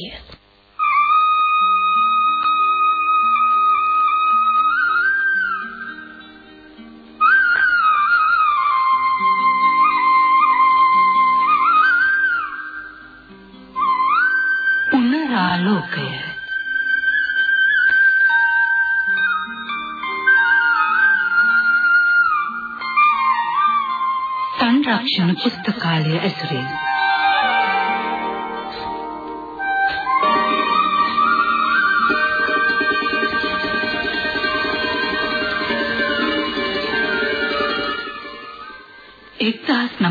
चाहिए पुनरालोक है। संरक्षण पुस्तकालय असुरेन्द्र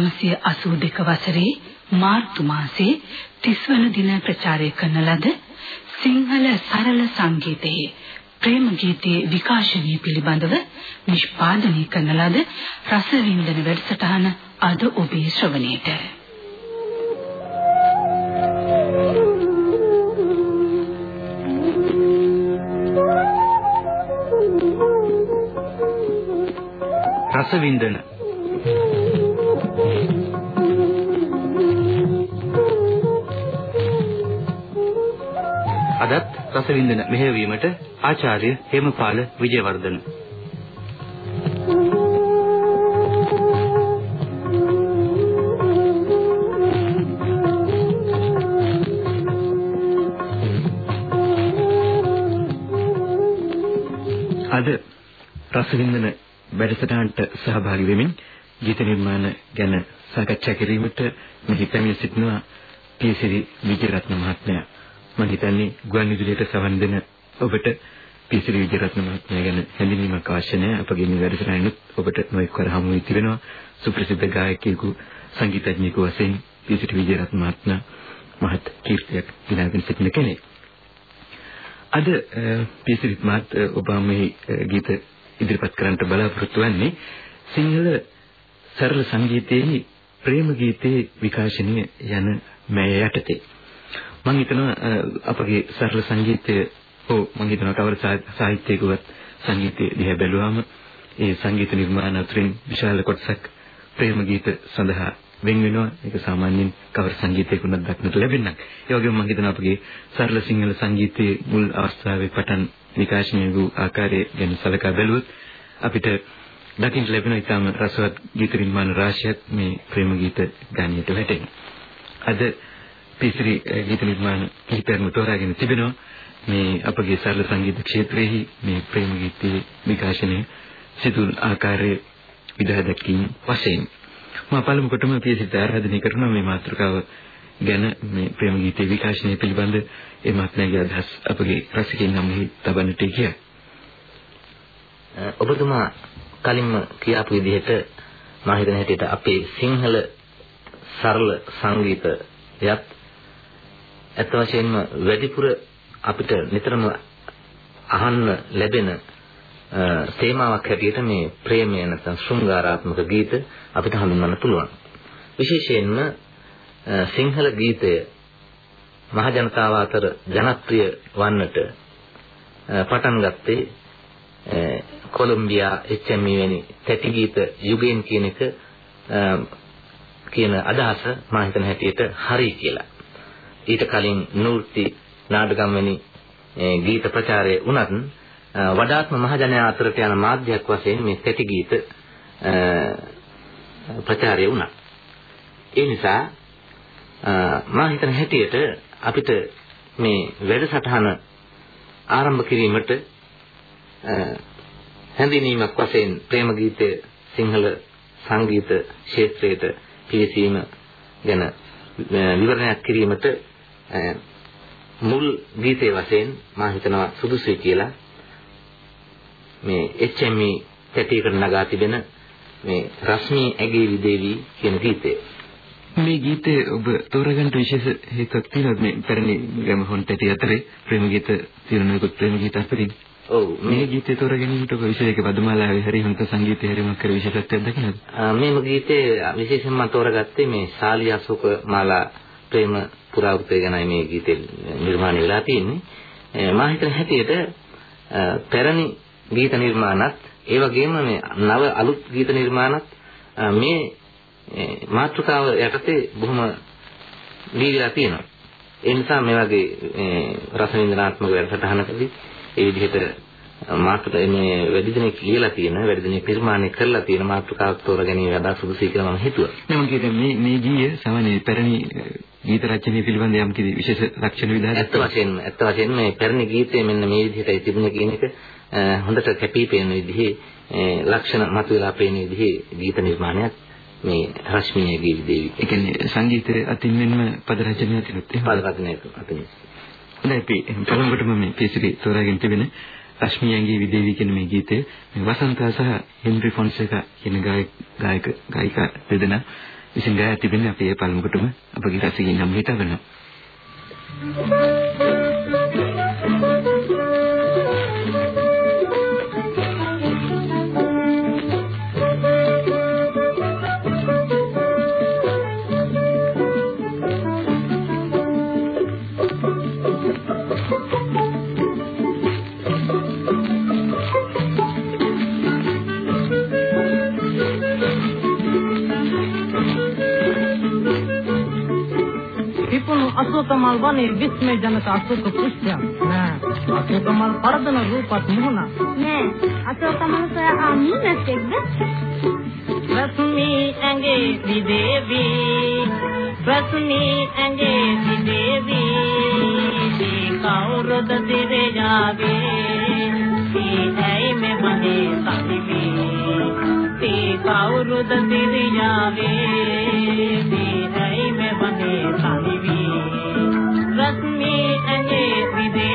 1982 වසරේ මාර්තු මාසයේ 30 වන දින ප්‍රචාරය කරන ලද සිංහල සරල සංගීතයේ ප්‍රේම ගීතයේ විකාශනය පිළිබඳව නිෂ්පාදනය කරන ලද රසවින්දන වැඩසටහන අද ඔබේ ශ්‍රවණයට. රසවින්දන අදත් රසවින්දන මෙහෙයවීමට ආචාර්ය හේමපාල විජයවර්ධන අද රසවින්දන වැඩසටහනට සහභාගී වෙමින් ගීත නිර්මාණ ගැන සාකච්ඡා කිරීමට මෙහි පැමිණ සිටිනවා පීසිරි විජයරත්න මහත්මයා. මම හිතන්නේ ගුවන් විදුලියට සවන් දෙන ඔබට පීසිරි විජයරත්න මහත්මයා ගැන හැඳින්වීමක් අවශ්‍ය නැහැ. අපගේ මේ වැඩසටහනෙත් ඔබට නොඑක් වර හමු වී තිබෙනවා. සුප්‍රසිද්ධ ගායකයෙකු සංගීතඥයෙකු වශයෙන් පීසිරි විජයරත්න මහත්මයා මහත් කීර්තියක් දිනාගෙන සිටින කෙනෙක්. අද පීසිරිත් මහත් ඔබ මේ ගීත ඉදිරිපත් කරන්නට බලාපොරොත්තු වෙන්නේ සිංහල සරල සංගීතයේ ප්‍රේම ගීතේ විකාශනය යන මැය යටතේ මම හිතනවා අපගේ සරල සංගීතය හෝ මම හිතනවා කවර සාහිත්‍යයකවත් සංගීතය දිහා බැලුවාම ඒ සංගීත නිර්මාණ අතරින් විශාල කොටසක් ප්‍රේම ගීත සඳහා වෙන් වෙනවා ඒක සාමාන්‍යයෙන් කවර සංගීතයක උනත් දක්නට ලැබෙන්නේ නැහැ. ඒ වගේම මම හිතනවා අපගේ සරල සිංහල සංගීතයේ මුල් අවස්ථාවේ පටන් විකාශනය වූ ආකාරය ගැන සලකා බැලුවොත් අපිට දකින්න ලැබෙන ඉතාම රසවත් ගීත නිර්මාණ රාශියක් මේ ප්‍රේම ගීත ගානියට වැටෙනවා. අද පිසිරි eh, ගීත නිර්මාණ කිහිපයක්ම තෝරාගෙන තිබෙනවා. මේ අපගේ සරල සංගීත ක්ෂේත්‍රයේ මේ ප්‍රේම ගීතයේ විකාශනය සිදුවන ආකාරයේ විදහා දැක්වීම වශයෙන් මම පළමු කොටම පියසිත ආරාධනය කරනවා මේ මාතෘකාව ගැන මේ ප්‍රේම ගීතයේ විකාශනය පිළිබඳ ඒ මාත්‍යාගේ අදහස් අපගේ රසිකින් නම් තබන්නට කිය. ඔබතුමා කලින්ම කියාපු විදිහට මම හිතන හැටියට අපේ සිංහල සරල සංගීතයත් ඇත්ත වශයෙන්ම වැඩිපුර අපිට නිතරම අහන්න ලැබෙන තේමාවක් හැටියට මේ ප්‍රේමය නැත්නම් ශෘංගාරාත්මක ගීත අපිට හඳුන්වන්න පුළුවන්. විශේෂයෙන්ම සිංහල ගීතය මහ ජනතාව අතර ජනප්‍රිය වන්නට පටන් ගත්තේ කොලොම්බියා HME වැනි තැටි ගීත යුගයෙන් කියන එක කියන අදහස මම හිතන හැටියට හරි කියලා. ඊට කලින් නූර්ති නාටකම් වැනි ගීත ප්‍රචාරය වුණත් වඩාත්ම මහජනයා අතරට යන මාධ්‍යයක් වශයෙන් මේ තැටි ගීත ප්‍රචාරය වුණා. ඒ නිසා මම හිතන හැටියට අපිට මේ වැඩසටහන ආරම්භ කිරීමට හැඳිනීමක් වශයෙන් ප්‍රේම ගීතය සිංහල සංගීත ක්ෂේත්‍රයට පිවිසීම ගැන විවරණයක් කිරීමට මුල් ගීතයේ වශයෙන් මම හිතනවා සුදුසුයි කියලා මේ HME තැටියකට නගා තිබෙන මේ රශ්මී ඇගේ විදේවි කියන ගීතය. මේ ගීතය ඔබ තෝරගන්න විශේෂ හේතුවක් තියෙනවද මේ පැරණි ගම හොන් තැටි අතරේ ප්‍රේම ගීත තියෙනකොට ප්‍රේම ගීත අතරින්? ඔව් මේ ගීතය තෝරගැනීමට ඔබ විශේෂක පදමාලාවේ හරි හුඟ සංගීතය හරි මොකක් කර විශේෂත්වයක් දකිනවද? මේම ගීතේ විශේෂයෙන්ම තෝරගත්තේ මේ ශාලිය අශෝක මාලා ප්‍රේම පුරාවෘතය ගැනයි මේ ගීතේ නිර්මාණය වෙලා තියෙන්නේ. මම හිතන හැටියට පැරණි ගීත නිර්මාණත් ඒ වගේම මේ නව අලුත් ගීත නිර්මාණත් මේ මාතෘකාව යටතේ බොහොම දීවිලා තියෙනවා. ඒ නිසා මේ වගේ රස විඳිනාත්මක වැඩසටහනකදී ඒ විදිහට මාතෘ මේ වැඩි දිනෙක ලියලා තියෙන වැඩි දිනෙක නිර්මාණය කරලා තියෙන මාතෘකාවක් තෝරගැනීම වඩා සුදුසුයි කියලා මම හිතුවා. මම කියන්නේ මේ මේ ගීය සාමාන්‍ය පැරණි ගීත රචනය පිළිබඳ යම් කිසි විශේෂ ලක්ෂණ විදිහට ඇත්ත වශයෙන්ම ඇත්ත වශයෙන්ම මේ පැරණි ගීතය මෙන්න මේ විදිහටයි තිබුණේ කියන එක හොඳට කැපී පෙනෙන විදිහේ ලක්ෂණ මතුවලා පේන විදිහේ ගීත නිර්මාණයක් මේ රශ්මියගේ දේවි. ඒ කියන්නේ සංගීතයේ අතින් මෙන්ම පද රචනය තිනුත් පද රචනය අතින්. හොඳයි අපි පළමුවටම මේ පිසිරි තෝරාගෙන තිබෙන රශ්මියන්ගේ විදේවි කියන මේ ගීතය මේ වසන්තා සහ හෙන්රි ෆොන්සේකා කියන ගායක ගායක ගායිකා දෙදෙනා විසින් ගායනා තිබෙන අපි ඒ පළමුවටම අපගේ රසිකින් නම් හිතවනවා. අශෝකමල් වනේ විස්මය ජනක අශෝක පුෂ්පයක් නෑ අශෝකමල් පරදන රූපත් මුහුණ නෑ අශෝකමල් සොයා මීනස්සෙක්ද රශ්මි ඇඟේ විදේවි රශ්මි ඇඟේ විදේවි කවුරුද දිවේ ජාගේ ඒ ඇයි මේ මනේ සමිවි ඒ කවුරුද දිවේ ජාගේ ඒ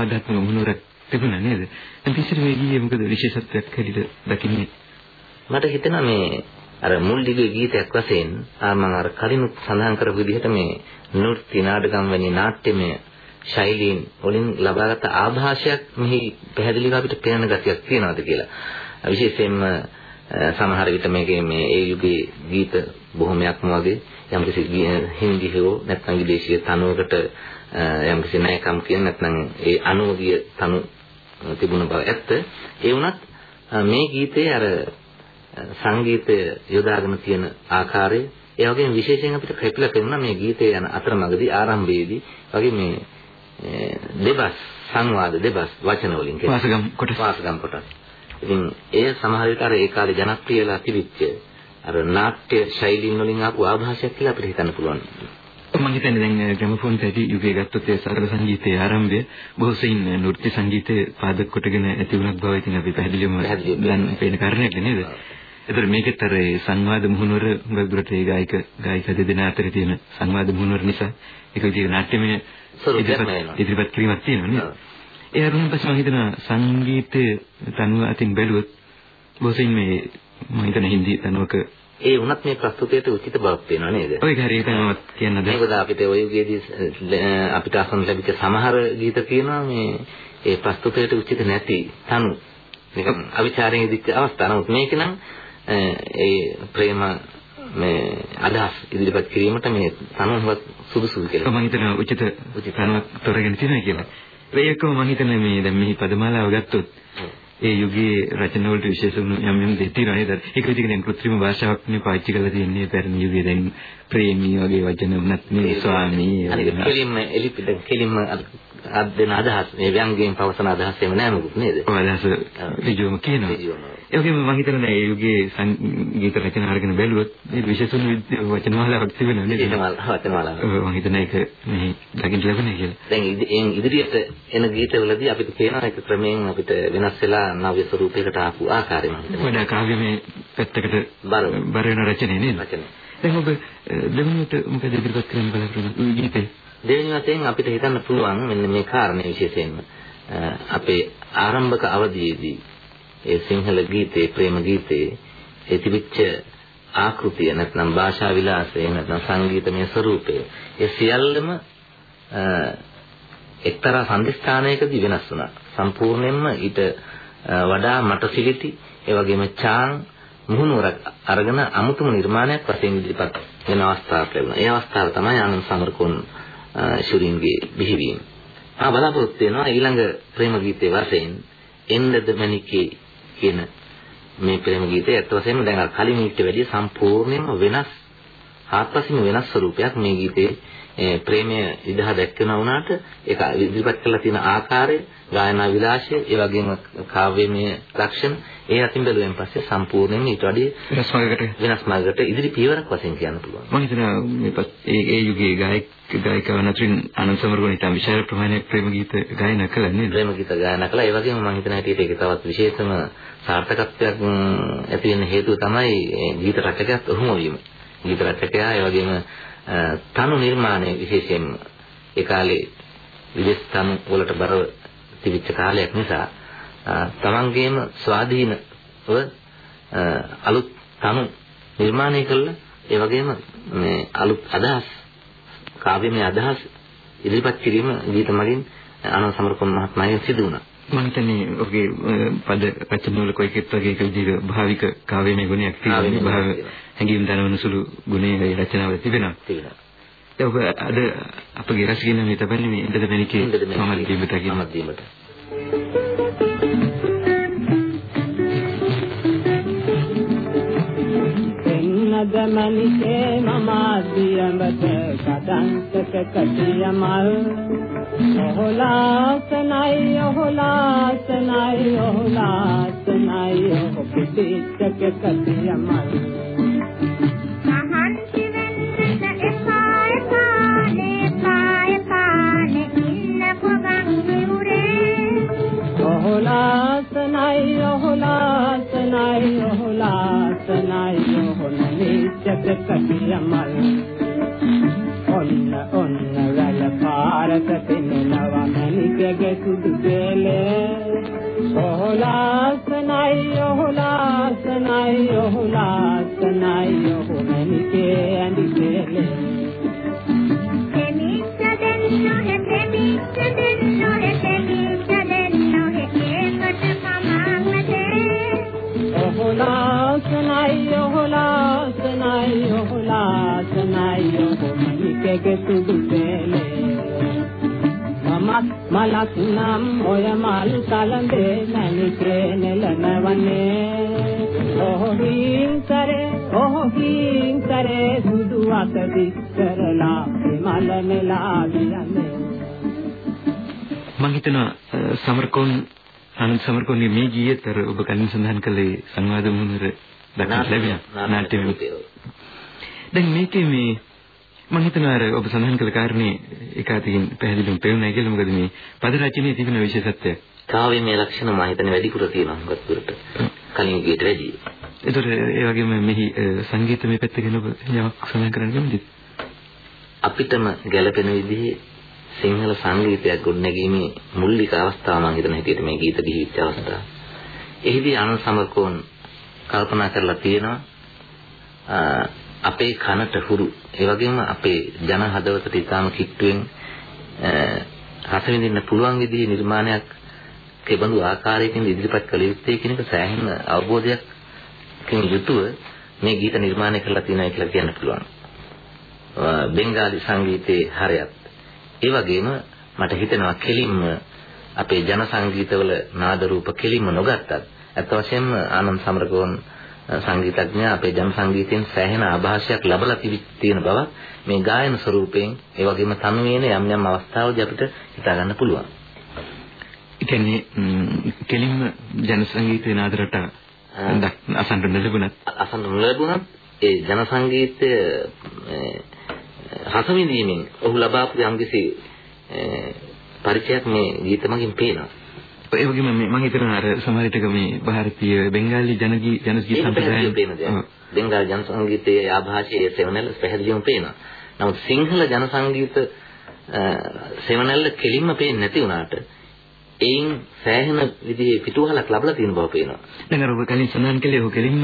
සංවාදාත්මක මුහුණුවරක් තිබුණා නේද? දැන් පිටින් මේ ගීයේ මොකද විශේෂත්වයක් හැටියට දකින්නේ? මට හිතෙනවා මේ අර මුල් දිගේ ගීතයක් වශයෙන් ආ මම අර කලින් සඳහන් කරපු විදිහට මේ නෘත්‍ය නාටකම් වැනි නාට්‍යමය ශෛලීන් වලින් ලබාගත් ආభాෂයක් මෙහි පැහැදිලිව අපිට පේන ගතියක් තියෙනවාද කියලා. විශේෂයෙන්ම අ, සමහර විට මේකේ මේ ඒ යුගයේ ගීත බොහොමයක්ම වගේ යම්කිසි හින්දි හෝ නැත්නම් විදේශීය තනුවකට යම්කිසි නයකම් කියන නැත්නම් ඒ අනුගිය තනු තිබුණ බව ඇත්ත. ඒ වුණත් මේ ගීතයේ අර සංගීතය යොදාගෙන තියෙන ආකාරය ඒ වගේම විශේෂයෙන් අපිට කැපිලා පෙනුණා මේ ගීතයේ යන අතරමඟදී ආරම්භයේදී වගේ මේ දෙබස් සංවාද දෙබස් වචන වලින් කියන වාසගම් කොටස. වාසගම් කොටස්. ඉතින් ඒ සමහර විට අර ඒ කාලේ ජනප්‍රිය වෙලා තිබිච්ච අර නාට්‍ය ශෛලීන් වලින් ආපු ආభాෂයක් කියලා අපිට හිතන්න පුළුවන්. මම හිතන්නේ දැන් ග්‍රැමෆෝන් තැටි යුගයේ ගත්තොත් ඒ සරල සංගීතයේ ආරම්භය බොහෝ සෙයින් නෘත්‍ය සංගීතයේ පාදක කොටගෙන ඇති වුණක් බව ඉතින් අපි පැහැදිලිවම දැන් පේන කාරණයක් නේද? ඒතර මේකෙත් අර සංවාද මුහුණුවර හුඟක් දුරට ඒ ගායක ගායික දෙදෙනා අතර තියෙන සංවාද මුහුණුවර නිසා ඒක විදිහට නාට්‍යමය. ඉදිරිපත් කිරීමක් තියෙනවා නේද? ඒ අරුණ පස්සේ මම හිතනවා සංගීතයේ තනුව අතින් බැලුවොත් බොසින් මේ මම හිතන හින්දි තනුවක ඒ වුණත් මේ ප්‍රස්තුතයට උචිත බවක් තියෙනවා නේද? ඔය හරියට මම කියන්න දැන් මොකද අපිට ඔය යුගයේදී අපිට අසන්න ලැබිච්ච සමහර ගීත කියනවා මේ ඒ ප්‍රස්තුතයට උචිත නැති තනු නිකන් අවිචාරයෙන් ඉදිච්ච අවස්ථා. නමුත් මේක නම් ඒ ප්‍රේම මේ අදහස් ඉදිරිපත් කිරීමට මේ තනුවත් සුදුසුයි කියලා. මම හිතනවා උචිත උචිත. තනුවක් තෝරගෙන තියෙනවා කියලා. ඒකම මම හිතන්නේ මේ දැන් මෙහි පදමාලාව ගත්තොත් ඒ යුගයේ රචන වලට විශේෂ වුණු යම් යම් දේ තියෙනවා නේද? ඒක විදිහකින් කෘත්‍රිම භාෂාවක් නේ පාවිච්චි කරලා තියෙන්නේ පැරණි යුගයේ දැන් ප්‍රේමී වගේ වචන වුණත් නේ ස්වාමී අනික කෙලින්ම එලිපිට කෙලින්ම අද දෙන අදහස් මේ ව්‍යංගයෙන් පවසන අදහස් එහෙම නෑ මොකුත් නේද? ඔය අදහස ඍජුවම කියනවා. ඒ වගේම මම හිතන්නේ ඒ යුගයේ සංගීත රචනා අරගෙන බැලුවොත් මේ විශේෂ වුණු වචන මාලාවක් තිබෙනවා නේද? ඔව් මම හිතන්නේ ඒක මේ දකින්න ලැබෙන්නේ කියලා. දැන් ඉදිරියට එන ගීතවලදී අපිට පේනවා ඒක ක්‍රමයෙන් අපිට වෙනස් වෙලා නව්‍ය ස්වරූපයකට ආපු ආකාරය මම හිතනවා. වඩා කාව්‍යමය පැත්තකට බර. බර වෙන රචනය නේද? වචන. දැන් ඔබ දෙවෙනිවට මොකද ඉදිරිපත් කරන්න බලාපොරොත්තු ගීතේ? දෙවෙනි වශයෙන් අපිට හිතන්න පුළුවන් මෙන්න මේ කාරණේ විශේෂයෙන්ම අපේ ආරම්භක අවධියේදී ඒ සිංහල ගීතේ ප්‍රේම ගීතේ ඒ තිබිච්ච ආකෘතිය නැත්නම් භාෂා විලාසය නැත්නම් සංගීතමය ස්වරූපය ඒ සියල්ලම අ, එක්තරා සම්දිස්ථානයකදී වෙනස් වුණා සම්පූර්ණයෙන්ම ඊට අ, වඩා මට සිලිති ඒ වගේම චාන් මුහුණුවරක් අරගෙන අමුතුම නිර්මාණයක් වශයෙන් ඉදිරිපත් වෙන අවස්ථාවක් ලැබුණා. ඒ අවස්ථාව තමයි ආනන්ද සමරකෝන් ශුරින්ගේ බිහිවීම. ආ බලාපොරොත්තු වෙනවා ඊළඟ ප්‍රේම ගීතයේ වශයෙන් එන්නද මණිකේ කියන මේ ප්‍රේම ගීතය ඇත්ත වශයෙන්ම දැන් අර කලින් ඊට වැඩිය සම්පූර්ණයෙන්ම වෙනස් ආත්පසින් වෙනස් ස්වරූපයක් මේ ගීතේ ඒ ප්‍රේමය ඉදහ දැක්කන වුණාට ඒක ඉදිරිපත් කරලා තියෙන ආකාරය ගායනා විලාසය ඒ වගේම කාව්‍යමය ලක්ෂණ ඒ අතින් බැලුවෙන් පස්සේ සම්පූර්ණයෙන්ම ඊට වඩා වෙනස් වර්ගයකට වෙනස් මාර්ගයකට ඉදිරි පියවරක් වශයෙන් කියන්න පුළුවන්. මම හිතනවා මේ ඒ ඒ යුගයේ ගායක ගායිකවන් අතරින් ආනන්ද සමරගෝණ ඉතා විශාල ප්‍රමාණයක් ප්‍රේම ගීත ගායනා කළා නේද? ප්‍රේම ගීත ගායනා කළා. ඒ වගේම මම හිතන හැටියට ඒක තවත් විශේෂම සාර්ථකත්වයක් ඇති වෙන්න හේතුව තමයි ගීත රචකයාත් ඔහුම වීම. ගීත රචකයා ඒ වගේම තනු නිර්මාණය විශේෂයෙන්ම ඒ කාලේ විදේශ තනු වලට බරව තිබිච්ච කාලයක් නිසා තමන්ගේම ස්වාධීනව අලුත් තනු නිර්මාණය කළා. ඒ වගේම මේ අලුත් අදහස් කාව්‍යමය අදහස් ඉදිරිපත් කිරීම ගීත මගින් ආනන්ද සමරකෝන් මහත්මයාගෙන් සිදු වුණා. මම හිතන්නේ ඔහුගේ පද රචන වල කොයිකෙත් වගේ එක විදිහක භාවික කාව්‍යමය ගුණයක් තියෙනවා. භාව ගුණයක් තියෙනවා. හැඟීම් දනවන සුළු ගුණයේ ඒ රචනාවල තිබෙනවා. තිබෙනවා. ඒ ඔබ අද අපගේ රසිකයන් මේ තබන්නේ මේ ඉන්දද මැණිකේ මම දීමට මම දීමට. එන්නද මනිකේ මම දියඹට කඩන්තක කටියමල් ඔහලාසනයි ඔහලාසනයි ඔහලාසනයි ඔහ පිටිච්චක කටියමල් මහන්සි වෙන්නට එපා ඔහොනලිච්චක කටියමල් ඔන්න ඔන්න වැල පාරක පෙනෙනව මණිකගේ සුදු බෙලේ ඔහලාසනයි ඔහලාසනයි ඔහලාසනයි ඔහොමනිකේ ඔහොමනිකගේ සුදු බෙලේ මමත් මලක් නම් ඔය මල් කලඹේ මැණිකේ නෙලනවන්නේ ඔහින් කරේ ඔහින් කරේ සුදු අත දික් කරලා මල නෙලා වියන්නේ මම හිතනවා සමරකෝන් ආනන්ද සමරකෝන්ගේ මේ ගීයතර ඔබ කලින් සඳහන් කළේ සංවාද මුහුණර දක්නට ලැබෙනවා නාට්‍යමය. දැන් මේකේ මේ මම හිතනවා අර ඔබ සඳහන් කළ කාරණේ ඒකාතකින් පැහැදිලිවම පෙවුණා කියලා මොකද මේ පද රචනයේ තිබෙන විශේෂත්වයක්. කාව්‍යමය ලක්ෂණ මම හිතන්නේ වැඩිපුර තියෙනවා හුඟක් දුරට. කලින් ගීත වැඩි. ඒතර ඒ වගේම මෙහි සංගීතමය පැත්ත ගැන ඔබ යමක් සඳහන් කරන්න කැමතිද? අපිටම ගැළපෙන විදිහේ සිංහල සංගීතයක් ගොඩනැගීමේ මූලික අවස්ථාව මම හිතන හැටියට මේ ගීත ගිහිච්ච අවස්ථාව. එහිදී ආනන්ද සමරකෝන් කල්පනා කරලා තියෙනවා අපේ කනට හුරු ඒ වගේම අපේ ජන හදවතට ඉතාම කිට්ටුවෙන් රස විඳින්න පුළුවන් විදිහේ නිර්මාණයක් කෙබඳු ආකාරයකින් ඉදිරිපත් කළ යුත්තේ කියන එක සෑහෙන අවබෝධයක්කින් යුතුව මේ ගීත නිර්මාණය කරලා තියෙනවා කියලා කියන්න පුළුවන්. බෙන්ගාලි සංගීතයේ හරයත් ඒ වගේම මට හිතෙනවා කෙලින්ම අපේ ජන සංගීතවල නාද රූප කෙලින්ම නොගත්තත් අත් වශයෙන්ම ආනන්ද සමරකෝන් සංගීතඥයා අපේ ජන සංගීතයෙන් සෑහෙන ආభాෂයක් ලැබලා තියෙන බව මේ ගායන ස්වරූපයෙන් ඒ වගේම තනුවේන යම් යම් අවස්ථාවලදී අපිට හිතා ගන්න පුළුවන්. ඒ කියන්නේ කෙලින්ම ජන සංගීතයේ නාදරට අසන්න ලැබුණත් අසන්න ලැබුණත් ඒ ජන සංගීතය රස විඳීමෙන් ඔහු ලබාපු යම්කිසි පරිචයක් මේ ගීත මගින් පේනවා. ඒ වගේම මම හිතනවා අර සමහර විටක මේ ಭಾರತೀಯ බෙන්ගාලි ජනගී ජනගී සම්ප්‍රදායය බෙන්ගාල් ජන සංගීතයේ ආభాෂයේ සෙවණැල්ල පැහැදිලිවම පේනවා. නමුත් සිංහල ජන සංගීත සෙවණැල්ල කෙලින්ම පේන්නේ නැති වුණාට ඒයින් සෑහෙන විදිහේ පිටුවහලක් ලැබලා තියෙන බව පේනවා. දැන් අර ඔබ කලින් සඳහන් කළේ ඔහු කෙලින්ම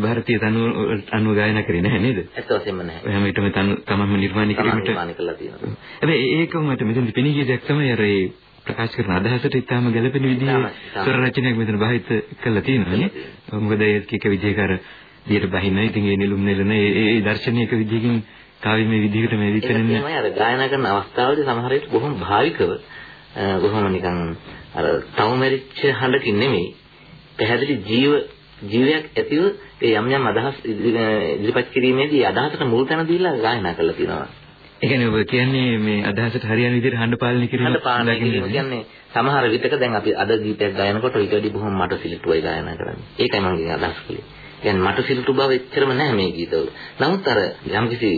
ಭಾರತೀಯ තනුව අනුව ගායනා කරේ නැහැ නේද? ඇත්ත වශයෙන්ම නැහැ. හැම විටම තනුව තමන්ම නිර්මාණය කිරීමට නිර්මාණය කළා තියෙනවා. හැබැයි ඒකම මට මෙතනදි පෙනී ගිය දෙයක් තමයි අර ඒ ප්‍රකාශ කරන අදහසට ඉතාම ගැළපෙන විදිහේ ස්වර රචනයක් මෙතන භාවිත කරලා තියෙනවා නේ. මොකද ඒක එක විදිහක අර දියට බහින්න ඉතින් ඒ නිලුම් නෙලන ඒ ඒ දර්ශනීයක විදිහකින් කාව්‍යමය විදිහකට මේ විතරන්නේ. ඒකමයි අර ගායනා කරන අවස්ථාවලදී සමහර විට බොහොම භාවිකව බොහොම නිකන් අර තවමරිච්ච හඬකින් නෙමෙයි පැහැදිලි ජීව ජීවයක් ඇතිව ඒ යම් යම් අදහස් ඉදිරිපත් කිරීමේදී අදහසට මුල් තැන දීලා ගායනා කරලා තියෙනවා. ඒ කියන්නේ ඔබ කියන්නේ මේ අදහසට හරියන විදිහට හඬ පාලනය කිරීම හඬ පාලනය කිරීම කියන්නේ සමහර විටක දැන් අපි අද ගීතයක් ගායනකොට ඊට වඩා බොහොම මට සිලිටුවයි ගායනා කරන්නේ. ඒකයි මම අදහස් කළේ. කියන්නේ මට සිලිටු බව එච්චරම නැහැ මේ ගීතවල. නමුත් අර යම්කිසි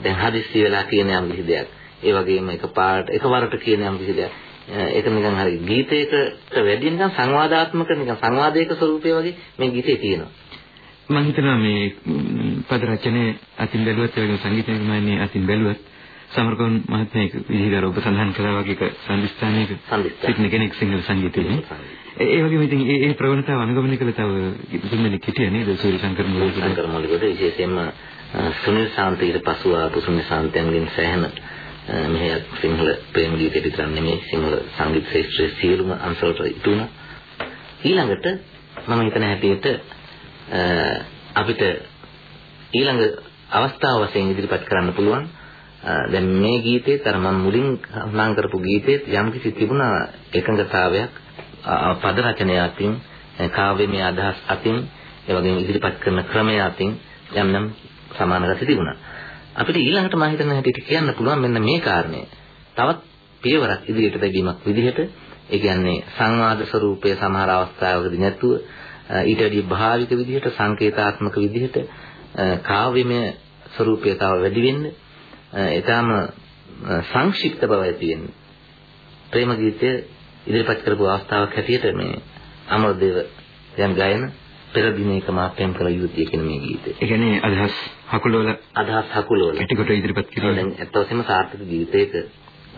දැන් හදිස්සි වෙලා කියන යම්කිසි දෙයක් ඒ වගේම එකපාරට එකවරට කියන යම්කිසි දෙයක් ඒක නිකන් හරි ගීතයකට වැඩි නිකන් සංවාදාත්මක නිකන් සංවාදයක ස්වරූපය වගේ මේ ගීතේ තියෙනවා. මම හිතනවා මේ පද රචනයේ අතින් බැලුවත් ඒ වගේම සංගීත නිර්මාණයේ අතින් බැලුවත් සමරකෝන් මහත්මයෙක් විදිහට ඔබ සඳහන් කළා වගේ සංදිස්ථානයක සිටින කෙනෙක් සිංහල සංගීතයේ. ඒ වගේම ඉතින් ඒ ඒ ප්‍රවණතාව අනුගමනය කළ තව දුන්නෙක් හිටියා නේද සූරි ශංකර මුලිකෝට. ශංකර මුලිකෝට විශේෂයෙන්ම සුනිල් සාන්ත ඊට පසුව ආපු සුනිල් සාන්තයන්ගෙන් සෑහෙන මෙහෙ සිංහල ප්‍රේම ගීතය විතරක් නෙමෙයි සිංහල සංගීත ශාස්ත්‍රයේ සියලුම අංශවලට ඉතුණා. ඊළඟට මම හිතන හැටියට අපිට ඊළඟ අවස්ථාව වශයෙන් ඉදිරිපත් කරන්න පුළුවන් දැන් මේ ගීතේ තර මම මුලින් නම් කරපු ගීතේ යම්කිසි තිබුණා එකඟතාවයක් පද රචනය අතින් කාව්‍යමය අදහස් අතින් ඒ වගේම ඉදිරිපත් කරන ක්‍රමය අතින් යම් යම් සමාන ගති තිබුණා. අපිට ඊළඟට මම හිතන හැටියට කියන්න පුළුවන් මෙන්න මේ කාරණය. තවත් පියවරක් ඉදිරියට දැගීමක් විදිහට ඒ කියන්නේ සංවාද ස්වරූපයේ සමහර අවස්ථාවකදී නැතුව ඊට වැඩි භාවික විදිහට සංකේතාත්මක විදිහට කාව්‍යමය ස්වරූපය තව වැඩි වෙන්න ඊටාම සංක්ෂිප්ත බව ඇති වෙන්නේ ප්‍රේම ගීතය ඉදිරිපත් කරපු අවස්ථාවක් හැටියට මේ අමරදේව යම් ගායන පෙර දිනයක මාප්‍යම් කළ යුතුය කියන මේ ගීතය. ඒ කියන්නේ අදහස් හකුලවල අදහස් හකුලවල පිටිකොට ඉදිරිපත් කිරීම. දැන් ඇත්ත වශයෙන්ම සාර්ථක ගීතයක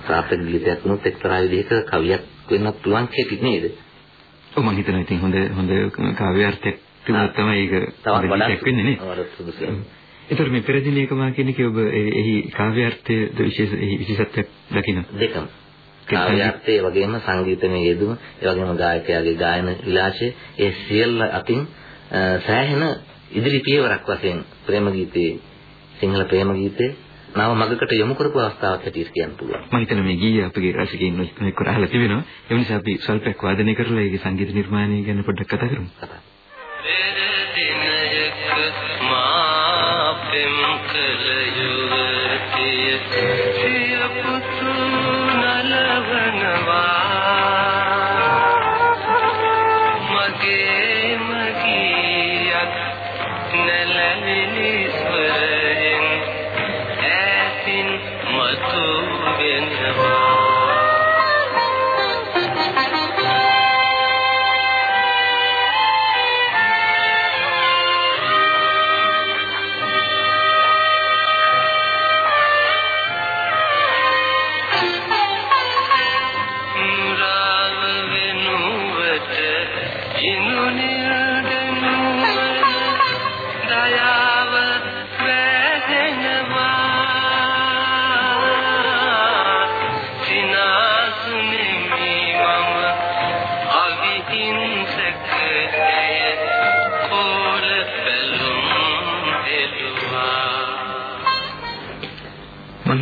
සාර්ථක ගීතයක් වුණොත් එක්තරා විදිහක කවියක් වෙන්නත් පුළුවන් කෙටි නේද? ඔව් මම හිතනවා ඉතින් හොඳ හොඳ කාව්‍යාර්ථයක් තිබුණා තමයි ඒක තවත් වඩාත් වෙන්නේ නේ. ඒතර මේ පෙරදිනේක මා කියන්නේ කි ඔබ එහි කාව්‍යාර්ථයේ විශේෂ එහි විශේෂත්වයක් දකින්න. දෙකම. කාව්‍යාර්ථයේ වගේම සංගීතමය යෙදුම ඒ වගේම ගායකයාගේ ගායන විලාසය ඒ සියල්ල අතින් සෑහෙන ඉදිරි පියවරක් වශයෙන් ප්‍රේම ගීතයේ සිංහල ප්‍රේම ගීතයේ නව මගකට යොමු කරපු අවස්ථාවක් හැටියට කියන්න පුළුවන්. මම හිතන්නේ මේ ගීය අපගේ රසිකයින් එක්ක අහලා තිබෙනවා. ඒ නිසා අපි සල්පයක් වාදනය කරලා ඒකේ සංගීත නිර්මාණය ගැන පොඩ්ඩක් කතා කරමු. කතා.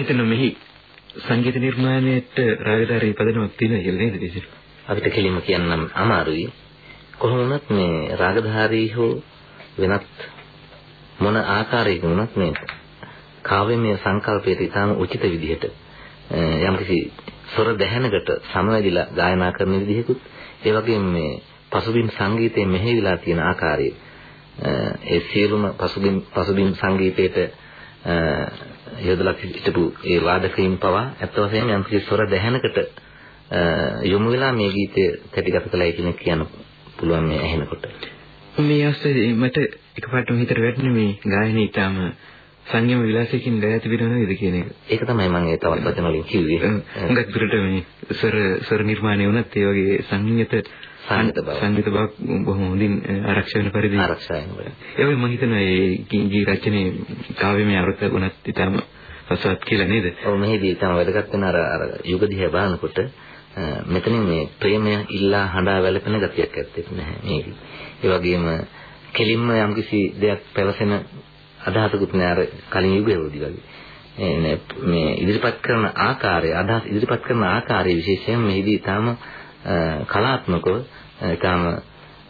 හිතනවා මෙහි සංගීත නිර්මාණයට රාගධාරී පදනමක් තියෙනවා කියලා නේද විසිර? අපිට කෙලින්ම කියන්නම් අමාරුයි. කොහොම වුණත් මේ රාගධාරී හෝ වෙනත් මොන ආකාරයකින් වුණත් මේ කාව්‍යමය සංකල්පයට ඉතාම උචිත විදිහට යම්කිසි ස්වර දැහැනකට සමවැදිලා ගායනා කරන විදිහකුත් ඒ වගේම මේ පසුබිම් සංගීතයේ මෙහෙවිලා තියෙන ආකාරය ඒ සියලුම පසුබිම් පසුබිම් සංගීතයට යොදලා සිටපු ඒ වාදකයින් පවා අත් වශයෙන්ම යම්කිසි ස්වර දැහැනකට යොමු වෙලා මේ ගීතය කැටිගත කළයි කියන කියන්න පුළුවන් මේ ඇහෙනකොට. මේ අවස්ථාවේ මට එකපාරටම හිතට වැටුනේ මේ ගායනය ඊටම සංයම විලාසයකින් ගෑ තිබෙනව නේද කියන එක. ඒක තමයි මම ඒ තවත් වචන වලින් කිව්වේ. හුඟක් දුරට මේ ස්වර ස්වර නිර්මාණය වුණත් ඒ වගේ සංගීත සංගීත බව සංගීත බව බොහොම හොඳින් ආරක්ෂා වෙන පරිදි ආරක්ෂා වෙනවා. ඒ වගේ මම හිතනවා මේ ගී රචනයේ කාව්‍යමය අර්ථ ගුණත් ඊටම රසවත් කියලා නේද? ඔව් මෙහිදී තමයි වැදගත් වෙන අර අර යුග දිහා බලනකොට මෙතනින් මේ ප්‍රේමය ඉල්ලා හඬා වැළපෙන ගතියක් ඇත්තේ නැහැ මේක. ඒ වගේම කෙලින්ම යම්කිසි දෙයක් පැවසෙන අදහසකුත් නෑ අර කලින් යුගයේදී වගේ. මේ ඉදිරිපත් කරන ආකාරය අදහස් ඉදිරිපත් කරන ආකාරය විශේෂයෙන් මෙහිදී ඊටම කලාත්මකව ඊටම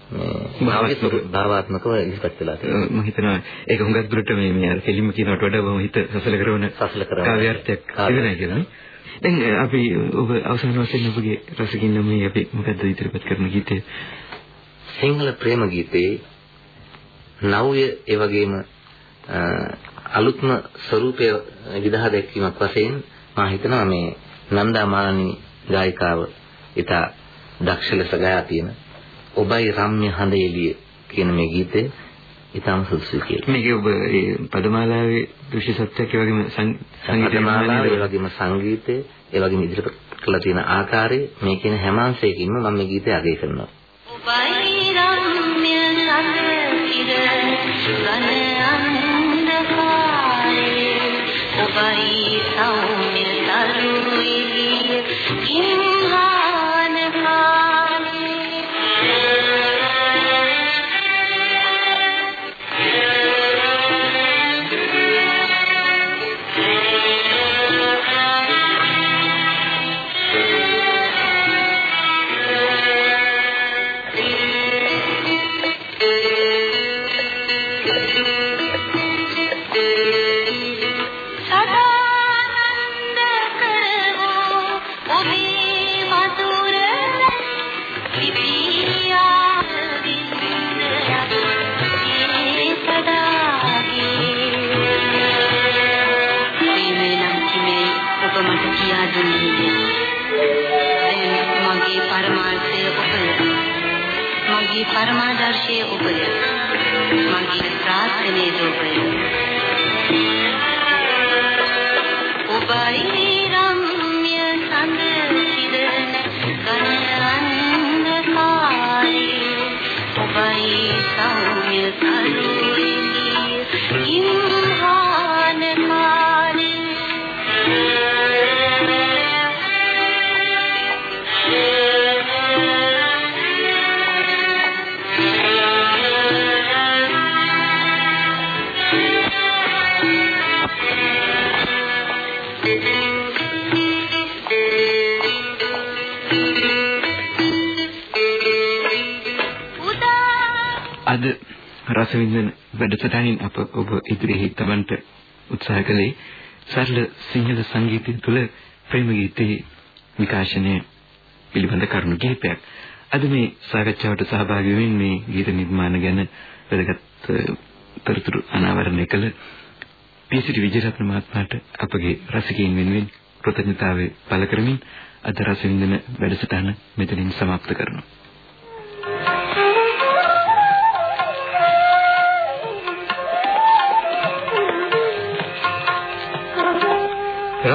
මේ භාවාත්මකව ඉදිරිපත් වෙලා තියෙනවා. මම හිතනවා ඒක හුඟක් දුරට මේ මේ අර කෙලින්ම කියනකට වඩා බොහොම හිත සසල කරන සසල කරන කාව්‍යාර්ථයක් තිබෙනවා කියලා. දැන් අපි ඔබ අවසන් වශයෙන් ඔබගේ රසකින් මේ අපි මොකද්ද ඉදිරිපත් කරන ගීතය? සිංහල ප්‍රේම ගීතයේ නව්‍ය ඒ වගේම අලුත්ම ස්වරූපය විදහා දැක්වීමක් වශයෙන් මා හිතනවා මේ නන්දා මානනී ගායිකාව ඊට දක්ෂ ලෙස ගායා තියෙන ඔබයි රම්‍ය හඳ එළිය කියන මේ ගීතය ඊටම සුදුසුයි කියලා. මේක ඔබ ඒ පදමාලාවේ දෘශ්‍ය සත්‍යයක් ඒ වගේම සංගීත පදමාලාව ඒ වගේම සංගීතය ඒ වගේම ඉදිරිපත් කළ තියෙන ආකාරය මේ කියන හැම අංශයකින්ම මම මේ ගීතය අගය කරනවා. ඔබයි රම්‍ය සඳ ඉර ගන ඔබයි සෞම්‍ය රසවින්දන වැඩසටහනින් අප ඔබ ඉදිරියේ තමන්ට උත්සාහ කළේ සරල සිංහල සංගීතය තුළ ප්‍රේම ගීතයේ විකාශනය පිළිබඳ කරුණු කිහිපයක්. අද මේ සාකච්ඡාවට සහභාගී වෙමින් මේ ගීත නිර්මාණ ගැන වැදගත් තොරතුරු අනාවරණය කළ පීසිරි විජයරත්න මහත්මයාට අපගේ රසිකයින් වෙනුවෙන් කෘතඥතාවය පළ කරමින් අද රසවින්දන වැඩසටහන මෙතනින් સમાપ્ત කරනවා.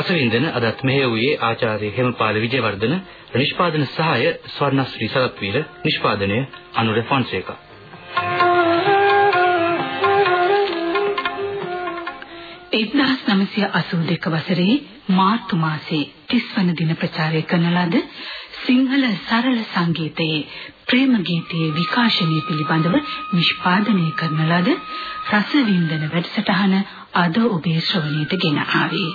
රසවින්දන අදත් මෙහෙය වූයේ ආචාර්ය හෙමපාල විජයවර්ධන නිෂ්පාදන සහාය ස්වර්ණශ්‍රී සරත්වීර නිෂ්පාදනය අනුර ෆොන්සේකා. එක්දහස් නමසය අසූ දෙක වසරේ මාර්තු මාසේ 30 වන දින ප්‍රචාරය කරන ලද සිංහල සරල සංගීතයේ ප්‍රේම ගීතයේ විකාශනය පිළිබඳව නිෂ්පාදනය කරන ලද රසවින්දන වැඩසටහන අද ඔබේ ශ්‍රවණයට ගෙන ආවේ.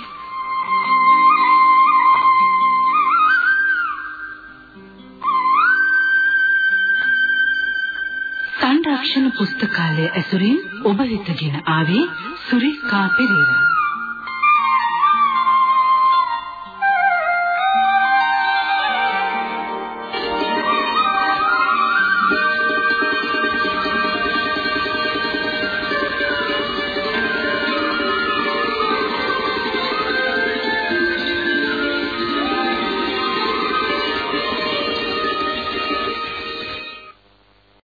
සංරක්ෂණ පුස්තකාලය ඇසුරින් ඔබ වෙතගෙන ආවේ සුරිකා පෙරේරා.